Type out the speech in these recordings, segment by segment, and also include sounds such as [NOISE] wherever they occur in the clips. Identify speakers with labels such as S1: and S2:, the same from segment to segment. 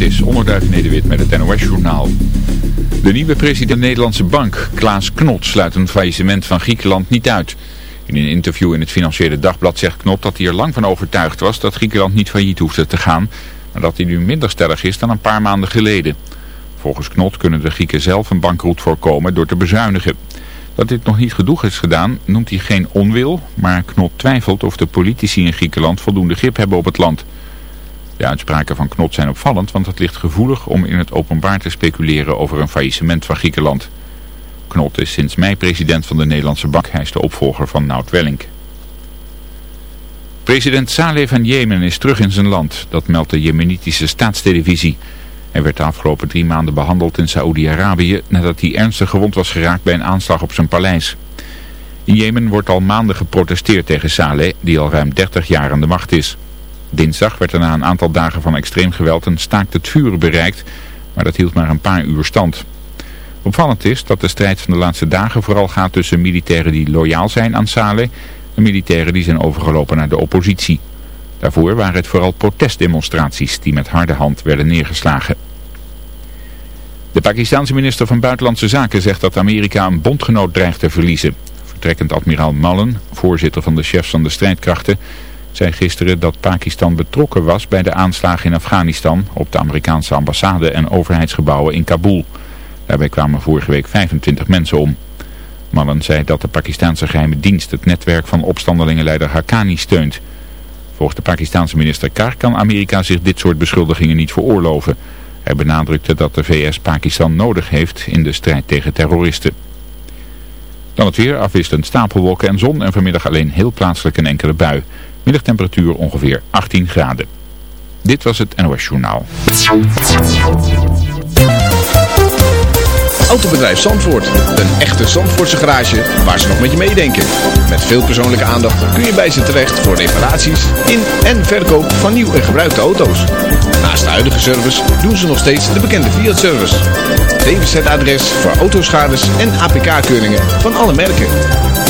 S1: Is Onderduif Nederwit met het NOS-journaal. De nieuwe president Nederlandse Bank, Klaas Knot, sluit een faillissement van Griekenland niet uit. In een interview in het Financiële Dagblad zegt Knot dat hij er lang van overtuigd was dat Griekenland niet failliet hoefde te gaan, maar dat hij nu minder stellig is dan een paar maanden geleden. Volgens Knot kunnen de Grieken zelf een bankroet voorkomen door te bezuinigen. Dat dit nog niet genoeg is gedaan noemt hij geen onwil, maar Knot twijfelt of de politici in Griekenland voldoende grip hebben op het land. De uitspraken van Knot zijn opvallend, want het ligt gevoelig om in het openbaar te speculeren over een faillissement van Griekenland. Knot is sinds mei president van de Nederlandse Bank. Hij is de opvolger van Nout Welling. President Saleh van Jemen is terug in zijn land. Dat meldt de Jemenitische staatstelevisie. Hij werd de afgelopen drie maanden behandeld in Saoedi-Arabië nadat hij ernstig gewond was geraakt bij een aanslag op zijn paleis. In Jemen wordt al maanden geprotesteerd tegen Saleh, die al ruim 30 jaar aan de macht is. Dinsdag werd er na een aantal dagen van extreem geweld een staakt het vuren bereikt, maar dat hield maar een paar uur stand. Opvallend is dat de strijd van de laatste dagen vooral gaat tussen militairen die loyaal zijn aan Saleh en militairen die zijn overgelopen naar de oppositie. Daarvoor waren het vooral protestdemonstraties die met harde hand werden neergeslagen. De Pakistanse minister van Buitenlandse Zaken zegt dat Amerika een bondgenoot dreigt te verliezen. Vertrekkend admiraal Mullen, voorzitter van de chefs van de strijdkrachten, zei gisteren dat Pakistan betrokken was bij de aanslagen in Afghanistan op de Amerikaanse ambassade en overheidsgebouwen in Kabul. Daarbij kwamen vorige week 25 mensen om. Mullen zei dat de Pakistanse geheime dienst het netwerk van opstandelingenleider Haqqani steunt. Volgens de Pakistanse minister Kar kan Amerika zich dit soort beschuldigingen niet veroorloven. Hij benadrukte dat de VS Pakistan nodig heeft in de strijd tegen terroristen. Dan het weer, afwisselend stapelwolken en zon en vanmiddag alleen heel plaatselijk een enkele bui. Middagtemperatuur ongeveer 18 graden. Dit was het NOS Journaal.
S2: Autobedrijf Zandvoort. Een echte Zandvoortse garage waar ze nog met je meedenken. Met veel persoonlijke aandacht kun je bij ze terecht voor reparaties in en verkoop van nieuw en gebruikte auto's. Naast de huidige service doen ze nog steeds de bekende Fiat-service. DWZ-adres voor autoschades en APK-keuringen van alle merken.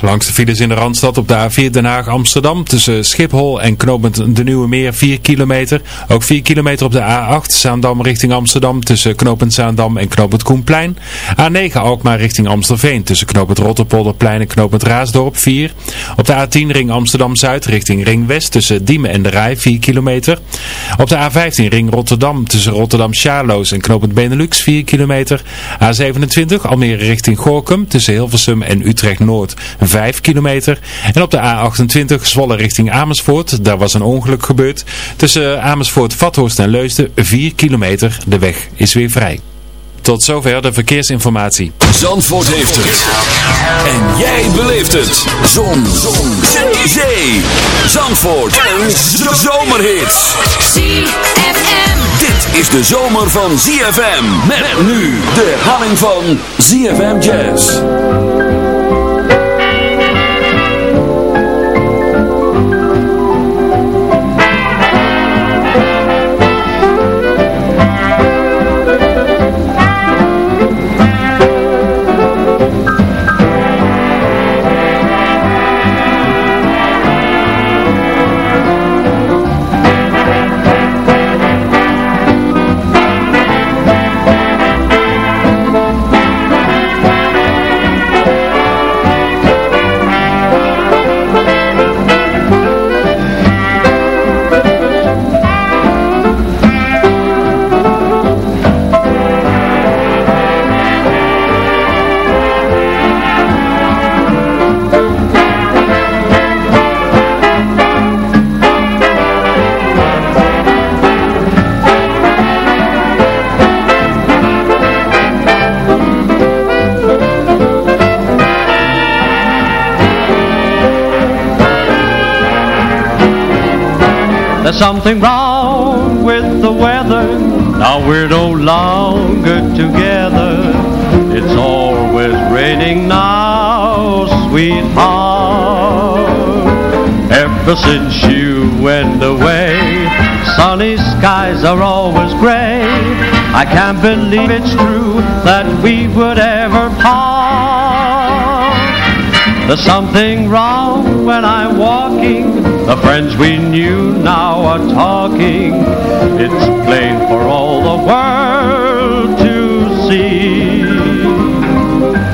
S3: Langs de files in de Randstad op de A4 Den Haag Amsterdam tussen Schiphol en knooppunt De Nieuwe Meer 4 kilometer. Ook 4 kilometer op de A8 Zaandam richting Amsterdam tussen knooppunt Zaandam en knooppunt Koenplein. A9 Alkmaar richting Amstelveen tussen knooppunt Rotterpolderplein en knooppunt Raasdorp 4. Op de A10 Ring Amsterdam Zuid richting Ring West tussen Diemen en de Rij 4 kilometer. Op de A15 Ring Rotterdam tussen Rotterdam Charloes en knooppunt Benelux 4 kilometer. A27 Almere richting Gorkum tussen Hilversum en Utrecht Noord 5 kilometer. En op de A28 Zwolle richting Amersfoort. Daar was een ongeluk gebeurd. Tussen Amersfoort, Vathorst en Leusden 4 kilometer. De weg is weer vrij. Tot zover de verkeersinformatie.
S4: Zandvoort heeft het. En jij beleeft het. Zon. Zon. Zee. Zee. Zandvoort. Een zomerhit.
S5: ZFM.
S4: Dit is de zomer van ZFM. Met nu de herhaling van ZFM Jazz.
S6: There's something wrong with the weather. Now we're no longer together. It's always raining now, sweetheart. Ever since you went away, sunny skies are always gray. I can't believe it's true that we would ever part. There's something wrong when I'm walking. The friends we knew now are talking. It's plain for all the world to see.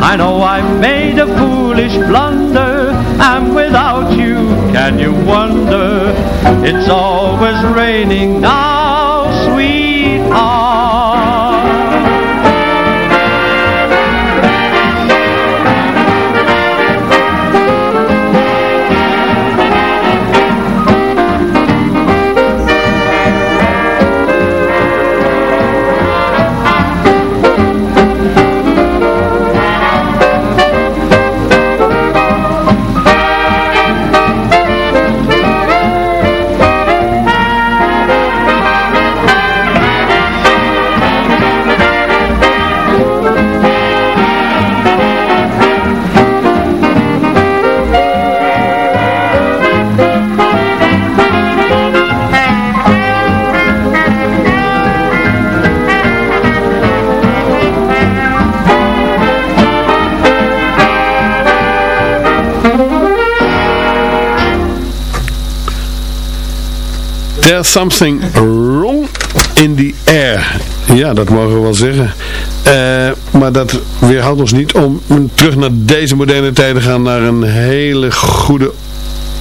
S6: I know I've made a foolish blunder, and without you, can you wonder? It's always raining now, sweetheart.
S7: There's something wrong in the air. Ja, dat mogen we wel zeggen. Uh, maar dat weerhoudt ons niet om terug naar deze moderne tijden te gaan. Naar een hele goede,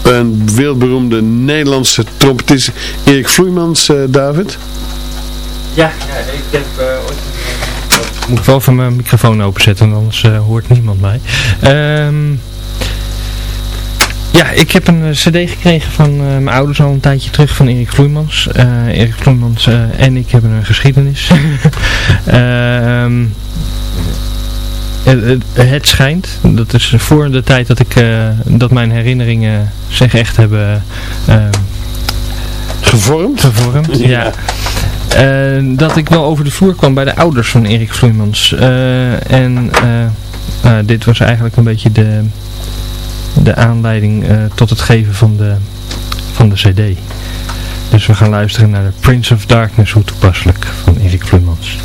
S7: een wereldberoemde Nederlandse trompetist. Erik Vloeimans, uh, David.
S8: Ja, ja, ik heb uh, ooit... Moet ik wel even mijn microfoon openzetten, anders hoort niemand mij. Ehm... Ja, ik heb een cd gekregen van uh, mijn ouders al een tijdje terug van Erik Vloeimans. Uh, Erik Vloeimans en ik hebben een geschiedenis. [LAUGHS] Ehm, het, het, schijnt, dat is voor de tijd dat, ik, dat mijn herinneringen zich echt hebben...
S7: gevormd?
S8: Gevormd, ja. ja. dat ik wel over de vloer kwam bij de ouders van Erik Vloeimans. en dit was eigenlijk een beetje de de aanleiding uh, tot het geven van de, van de cd. Dus we gaan luisteren naar de Prince of Darkness, hoe toepasselijk, van Erik Vloemans.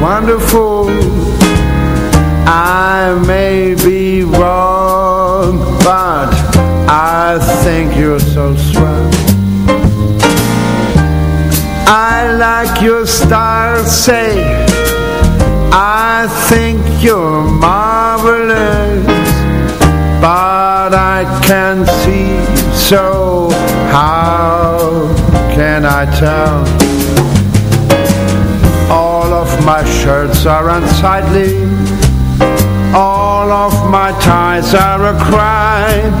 S9: Wonderful. I may be wrong, but I think you're so swell. I like your style, say I think you're marvelous But I can't see So how can I tell my shirts are unsightly. All of my ties are a crime.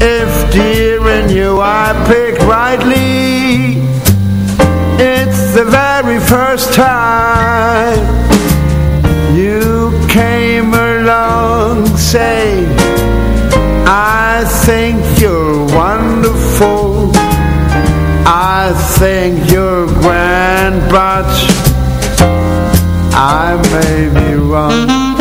S9: If dear in you I pick rightly It's the very first time you came along say I think you're wonderful. I think you're grand but I may be wrong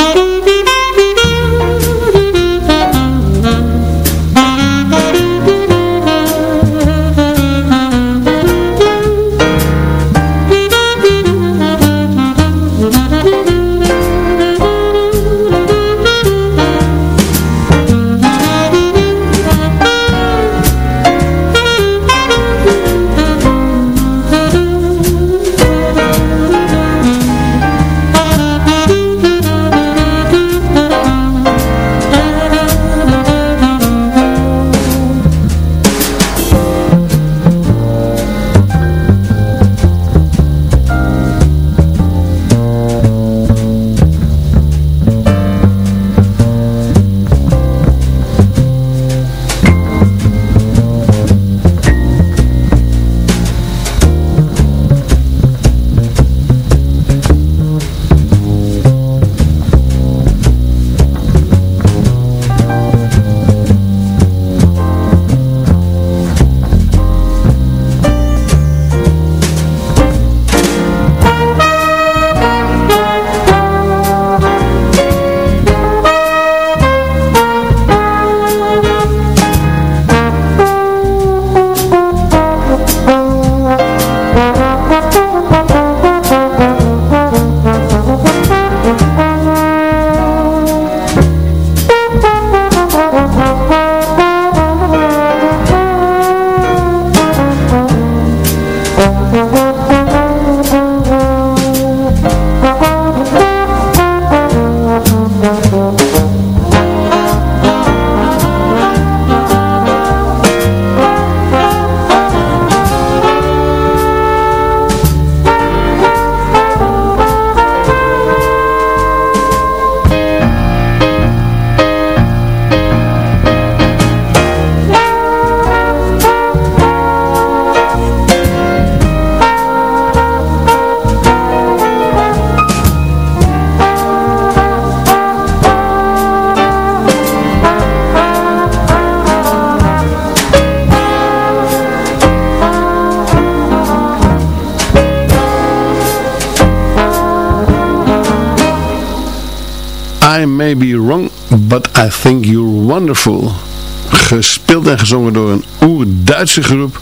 S7: Gespeeld en gezongen door een oer-Duitse groep,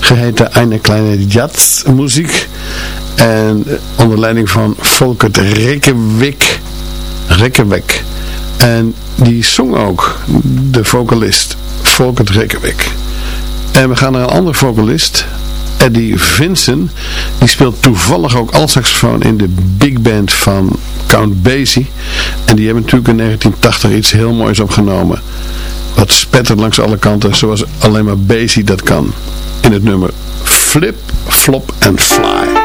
S7: geheten Eine Kleine Jazzmuziek. En onder leiding van Volkert Rekkewik. Rekkewek. En die zong ook, de vocalist, Volkert Rekkewik. En we gaan naar een andere vocalist, Eddie Vincent. Die speelt toevallig ook saxofoon in de big band van Count Basie. En die hebben natuurlijk in 1980 iets heel moois opgenomen. Wat spettert langs alle kanten, zoals alleen maar Basie dat kan. In het nummer Flip, Flop and Fly.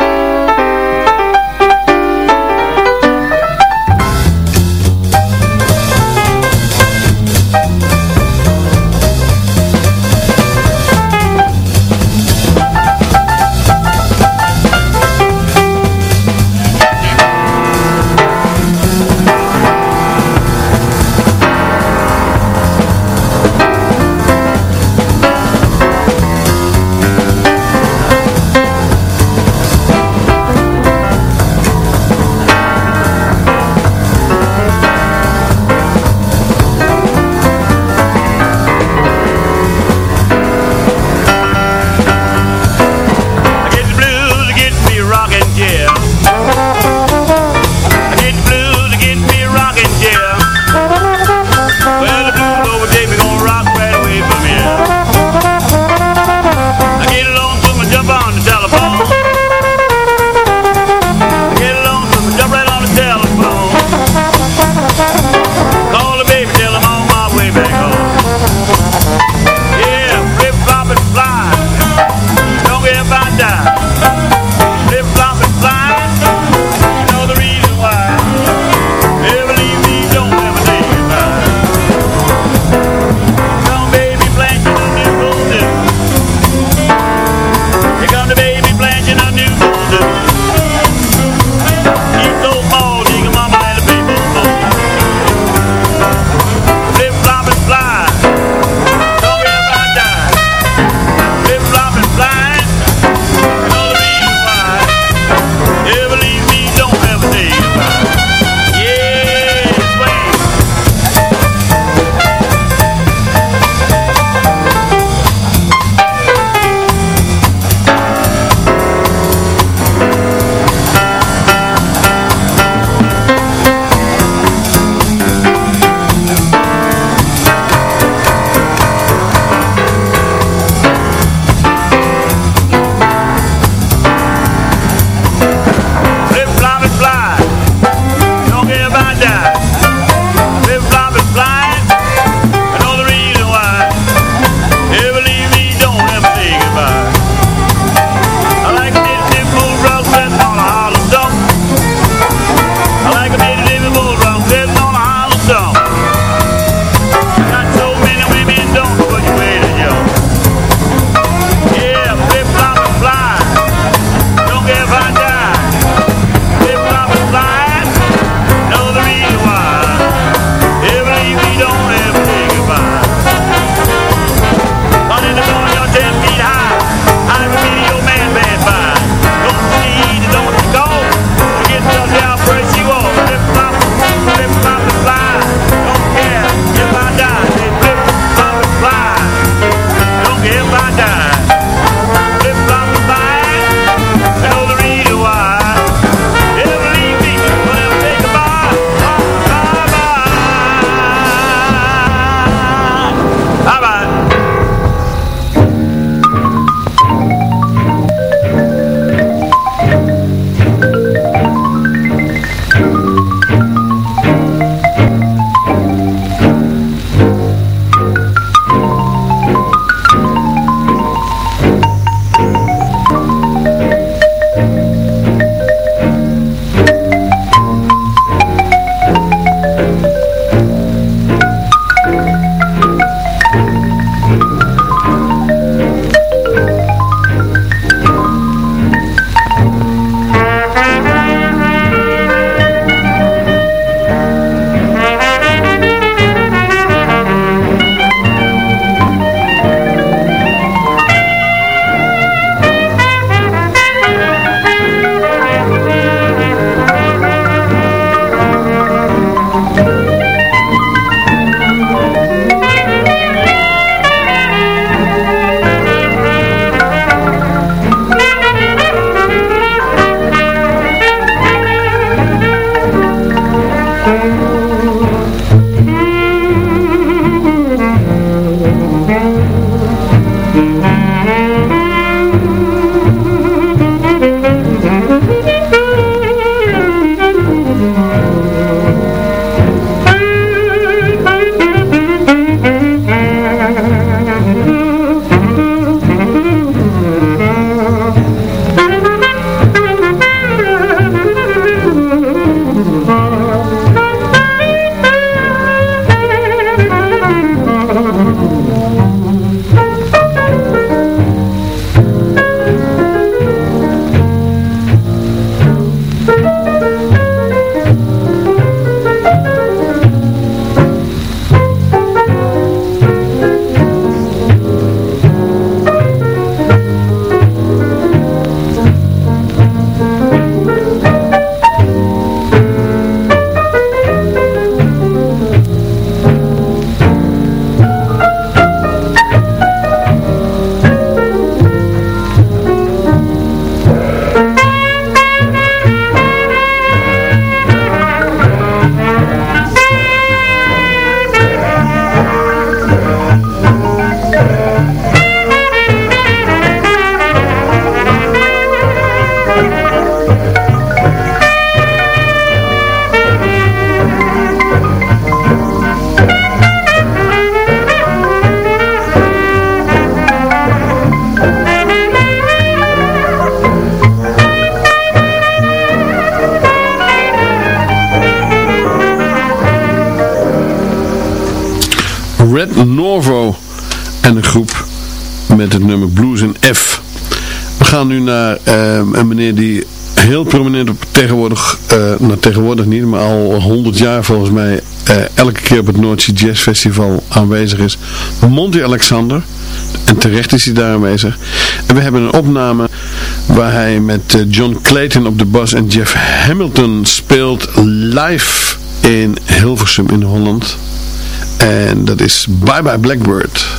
S7: Tegenwoordig niet, maar al 100 jaar volgens mij uh, elke keer op het Noordzee Jazz Festival aanwezig is. Monty Alexander. En terecht is hij daar aanwezig. En we hebben een opname waar hij met John Clayton op de bas en Jeff Hamilton speelt live in Hilversum in Holland. En dat is Bye Bye Blackbird.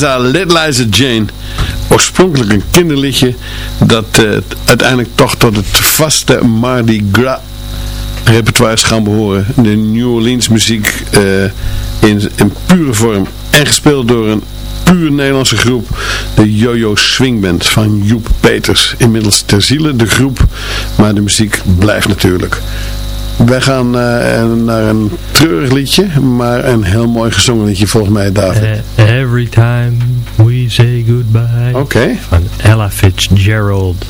S10: Eliza, Little Liza Jane.
S7: Oorspronkelijk een kinderliedje dat eh, uiteindelijk toch tot het vaste Mardi Gras repertoire is gaan behoren. De New Orleans muziek eh, in, in pure vorm. En gespeeld door een puur Nederlandse groep. De Yo-Yo Swing Band van Joep Peters. Inmiddels ter ziele de groep. Maar de muziek blijft natuurlijk. Wij gaan eh, naar een treurig liedje. Maar een heel mooi gezongen liedje volgens mij David.
S11: Eh, every time we say goodbye.
S7: Oké.
S11: Van Ella Fitzgerald.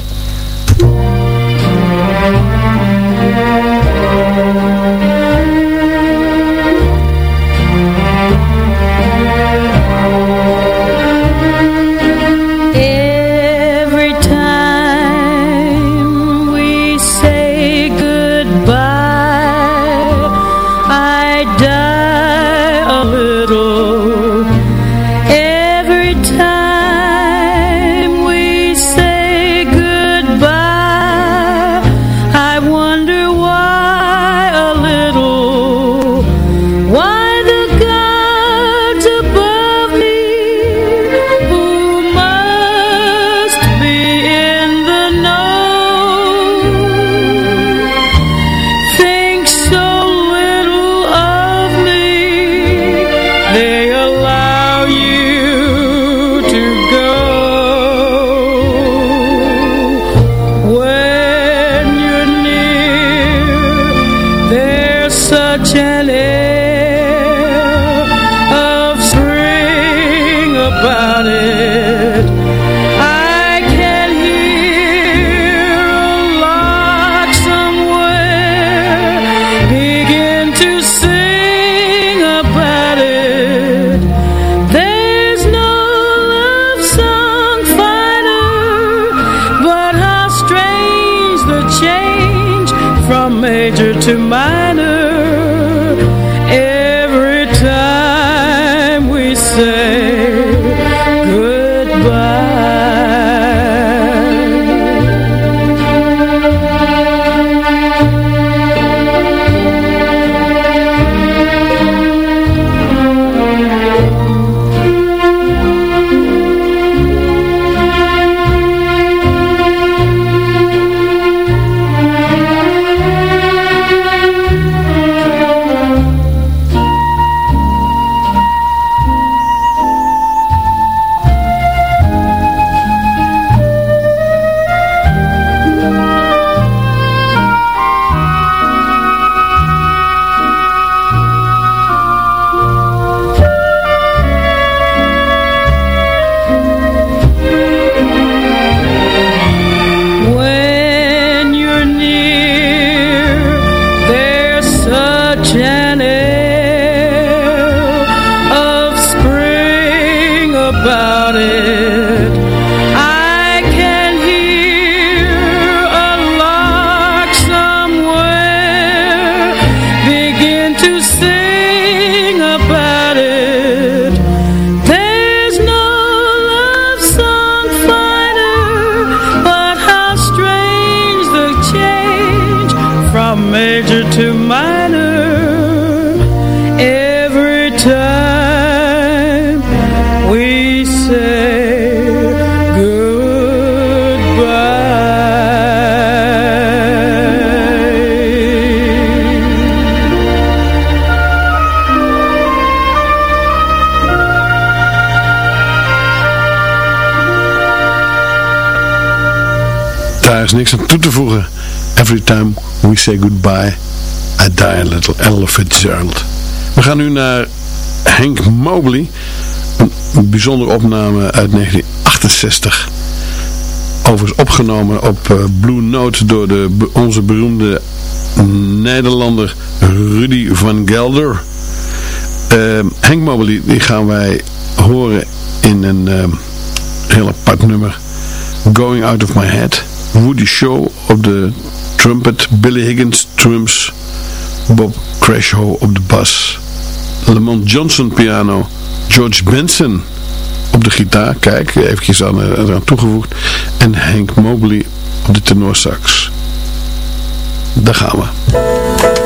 S7: Ella. We gaan nu naar Hank Mobley. Een bijzondere opname uit 1968. Overigens opgenomen op eh, Blue Note door de, onze beroemde Nederlander Rudy van Gelder. Ehm, Hank Mobley die gaan wij horen in een ehm, heel apart nummer. Going Out of My Head. Woody Shaw op de trumpet. Billy Higgins drums. Bob Crashhow op de bas. Lamont Johnson piano. George Benson op de gitaar. Kijk, eventjes aan, eh, eraan toegevoegd. En Hank Mobley op de tenorsax. Daar gaan we.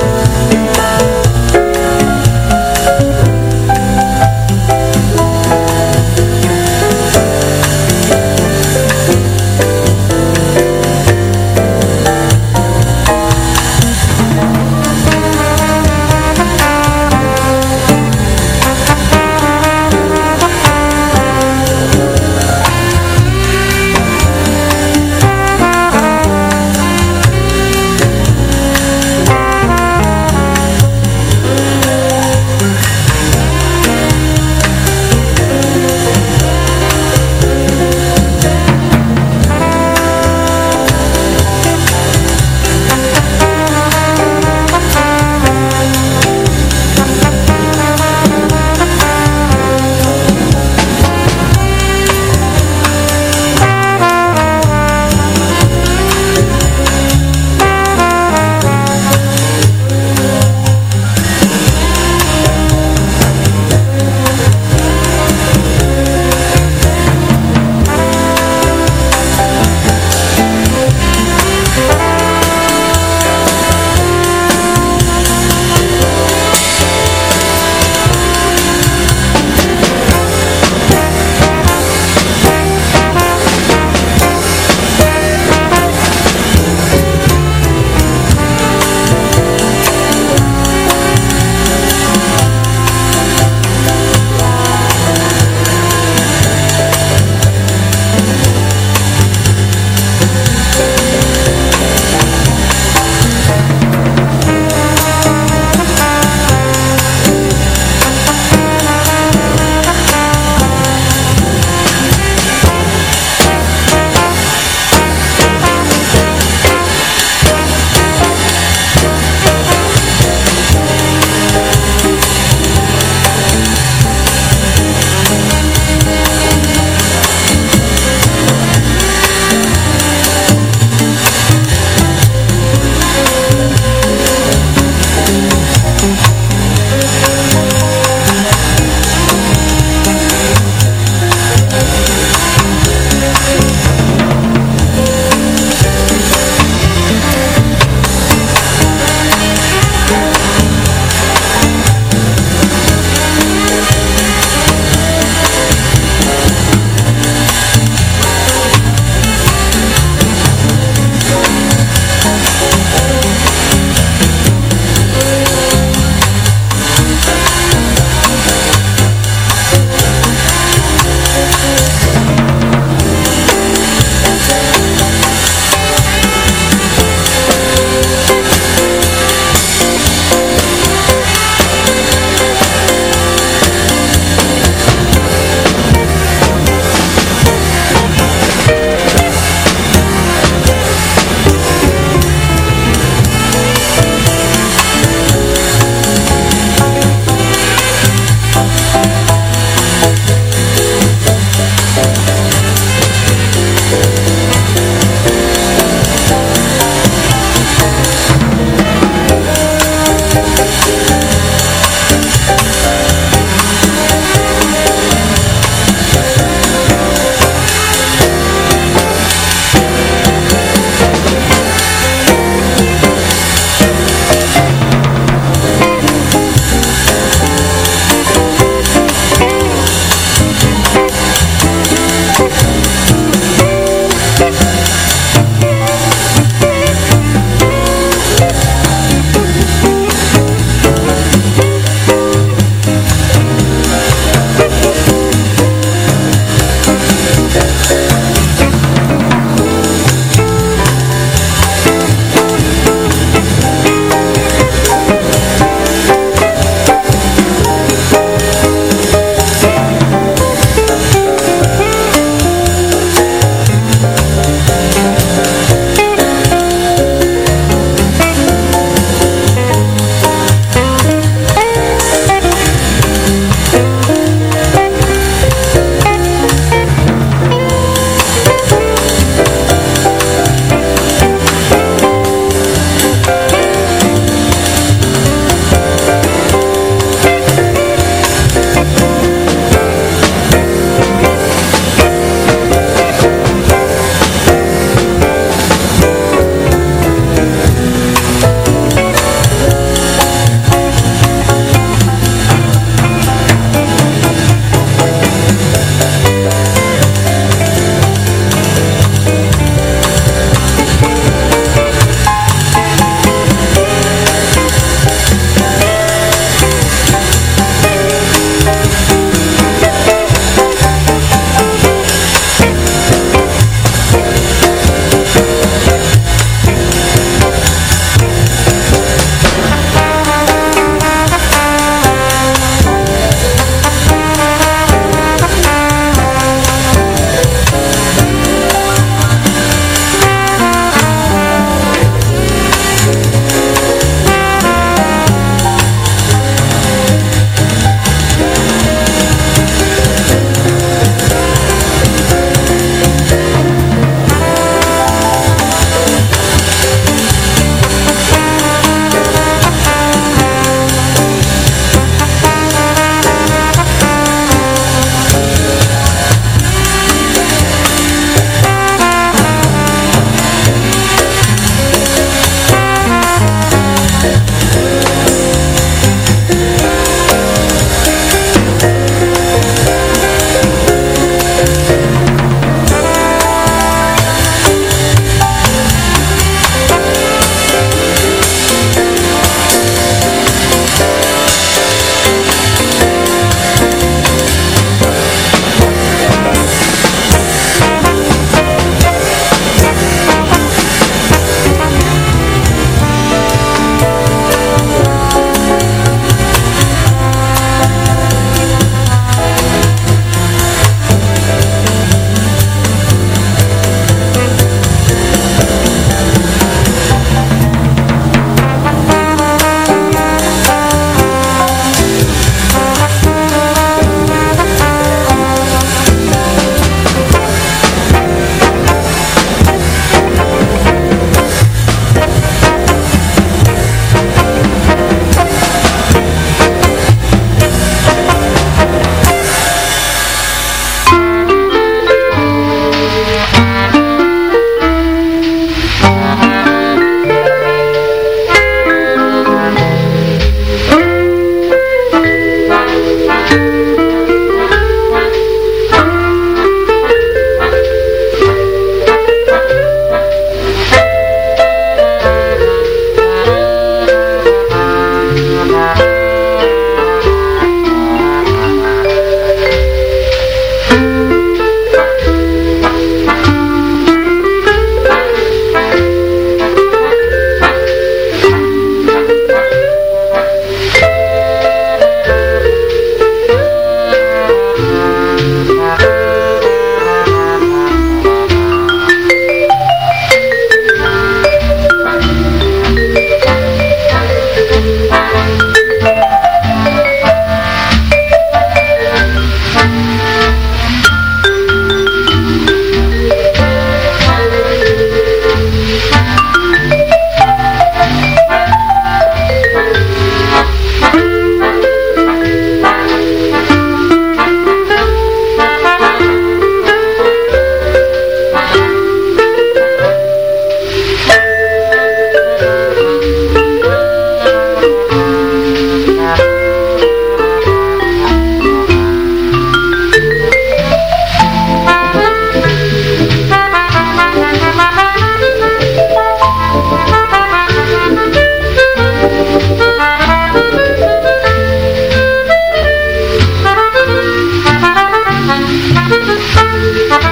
S12: Thank
S7: you.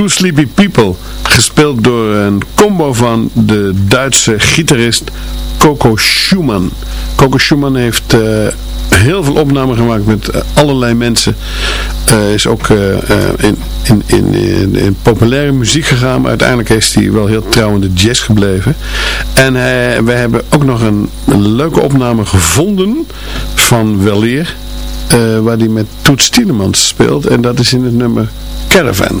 S7: Two Sleepy People, gespeeld door een combo van de Duitse gitarist Coco Schumann. Coco Schumann heeft eh, heel veel opnamen gemaakt met eh, allerlei mensen. Uh, is ook in, in, in, in, populaire muziek gegaan, maar uiteindelijk is hij wel heel trouw in de jazz gebleven. En we hebben ook nog een, leuke opname gevonden van Weleer. waar hij met Toet Stielemans speelt. En dat is in het nummer Caravan.